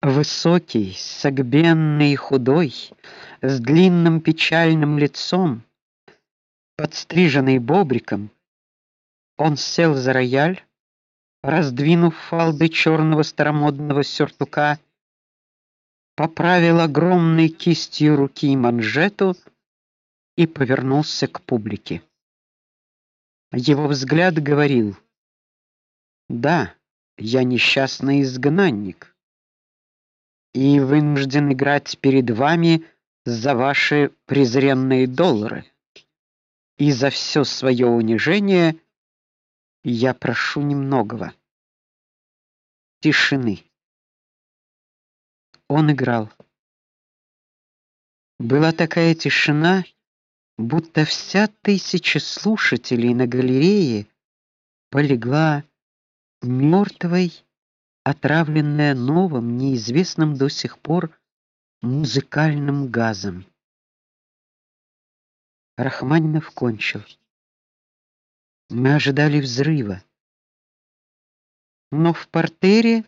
Высокий, согбенный и худой, с длинным печальным лицом, подстриженный бобриком, он сел за рояль, раздвинув фалды черного старомодного сюртука, поправил огромной кистью руки манжету и повернулся к публике. Его взгляд говорил: "Да, я несчастный изгнанник и вынужден играть перед вами за ваши презренные доллары. И за все свое унижение я прошу немногого тишины". Он играл. Была такая тишина, будто вся тысяча слушателей на галерее полегла мертвой, отравленная новым, неизвестным до сих пор музыкальным газом. Рахманинов кончил. Мы ожидали взрыва. Но в портере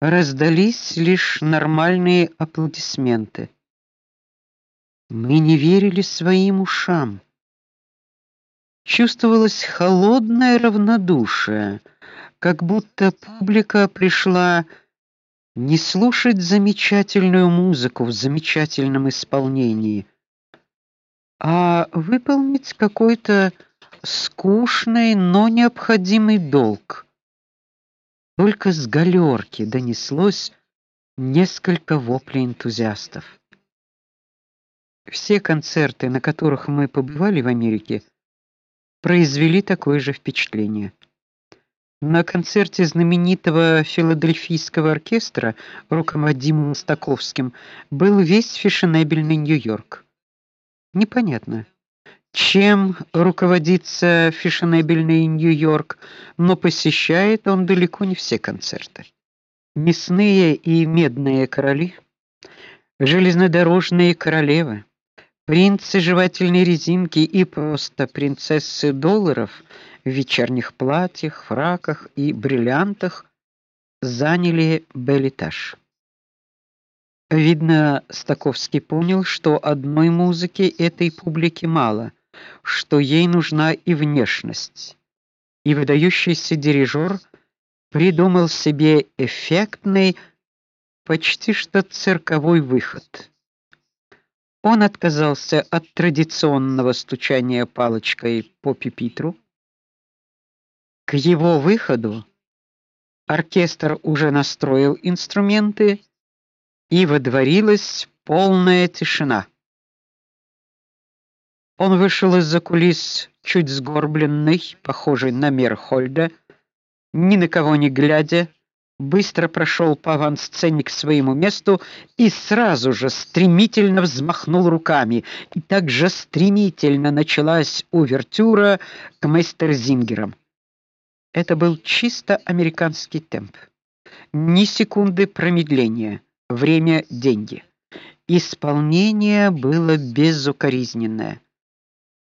раздались лишь нормальные аплодисменты. Мы не верили своим ушам. Чувствовалось холодное равнодушие, как будто публика пришла не слушать замечательную музыку в замечательном исполнении, а выполнить какой-то скучный, но необходимый долг. Только с галерки донеслось несколько воплей энтузиастов. Все концерты, на которых мы побывали в Америке, произвели такое же впечатление. На концерте знаменитого филадельфийского оркестра, руководимым Стаковским, был весь фешенебельный Нью-Йорк. Непонятно, чем руководится фешенебельный Нью-Йорк, но посещает он далеко не все концерты. Мясные и медные короли, железнодорожные королевы, Принцы жевательной резинки и просто принцессы долларов в вечерних платьях, фраках и бриллиантах заняли белитаж. Видно, Стаковский понял, что одной музыки этой публике мало, что ей нужна и внешность. И выдающийся дирижер придумал себе эффектный, почти что цирковой выход. Он отказался от традиционного стучания палочкой по пюпитру. К его выходу оркестр уже настроил инструменты, и водворилась полная тишина. Он вышел из-за кулис чуть сгорбленный, похожий на Мерхольда, ни на кого не глядя, быстро прошел по авансцене к своему месту и сразу же стремительно взмахнул руками. И так же стремительно началась увертюра к Мейстерзингерам. Это был чисто американский темп. Ни секунды промедления. Время деньги. Исполнение было безукоризненное.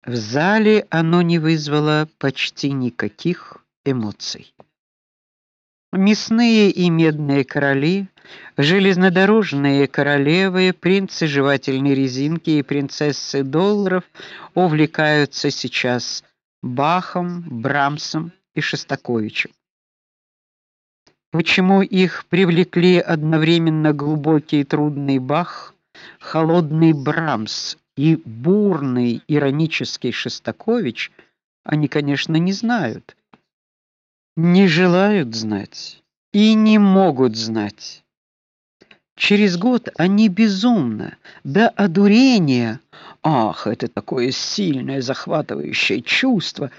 В зале оно не вызвало почти никаких эмоций. Мясные и медные короли, железнодорожные королевы, принцы жевательной резинки и принцессы долларов увлекаются сейчас Бахом, Брамсом и Шостаковичем. Почему их привлекли одновременно глубокий и трудный Бах, холодный Брамс и бурный иронический Шостакович, они, конечно, не знают не желают знать и не могут знать. Через год они безумно, до одурения, ах, это такое сильное, захватывающее чувство,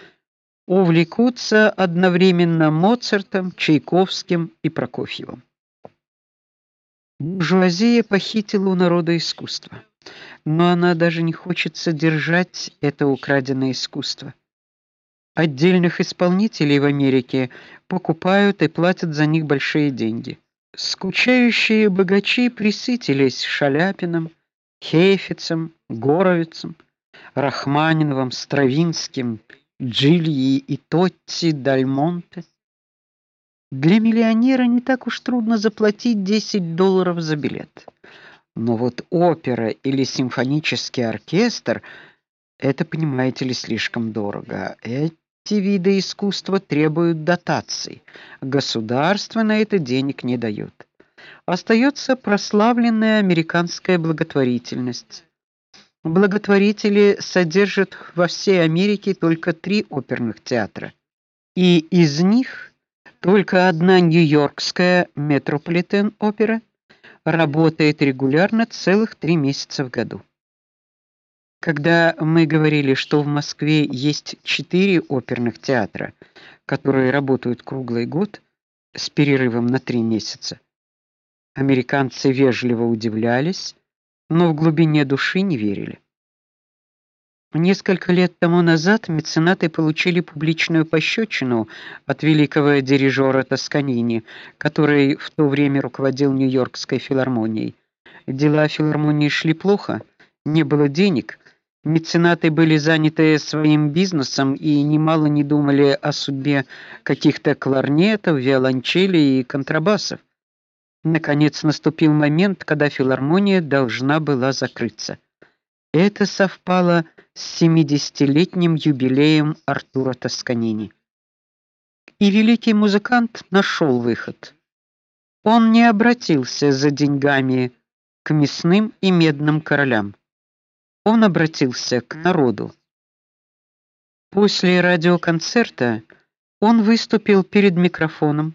увлекутся одновременно Моцартом, Чайковским и Прокофьевым. Буржуазия похитила у народа искусство, но она даже не хочет содержать это украденное искусство. Отдельных исполнителей в Америке покупают и платят за них большие деньги. Скучающие богачи присытились Шаляпиным, Хейфицем, Горовицем, Рахманиновым, Стравинским, Джильи и Тотти Дальмонте. Для миллионера не так уж трудно заплатить 10 долларов за билет. Но вот опера или симфонический оркестр это, понимаете ли, слишком дорого. Эти виды искусства требуют дотаций. Государство на это денег не дает. Остается прославленная американская благотворительность. Благотворители содержат во всей Америке только три оперных театра. И из них только одна Нью-Йоркская Метрополитен-опера работает регулярно целых три месяца в году. Когда мы говорили, что в Москве есть четыре оперных театра, которые работают круглый год с перерывом на три месяца, американцы вежливо удивлялись, но в глубине души не верили. Несколько лет тому назад меценаты получили публичную пощечину от великого дирижера Тосканини, который в то время руководил Нью-Йоркской филармонией. Дела филармонии шли плохо, не было денег. Меценаты были заняты своим бизнесом и немало не думали о судьбе каких-то кларнетов, виолончелей и контрабасов. Наконец наступил момент, когда филармония должна была закрыться. Это совпало с 70-летним юбилеем Артура Тосканини. И великий музыкант нашел выход. Он не обратился за деньгами к мясным и медным королям. Он обратился к народу. После радиоконцерта он выступил перед микрофоном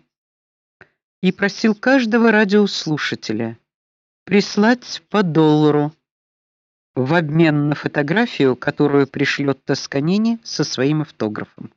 и просил каждого радиослушателя прислать по доллару в обмен на фотографию, которую пришлет Тосканини со своим автографом.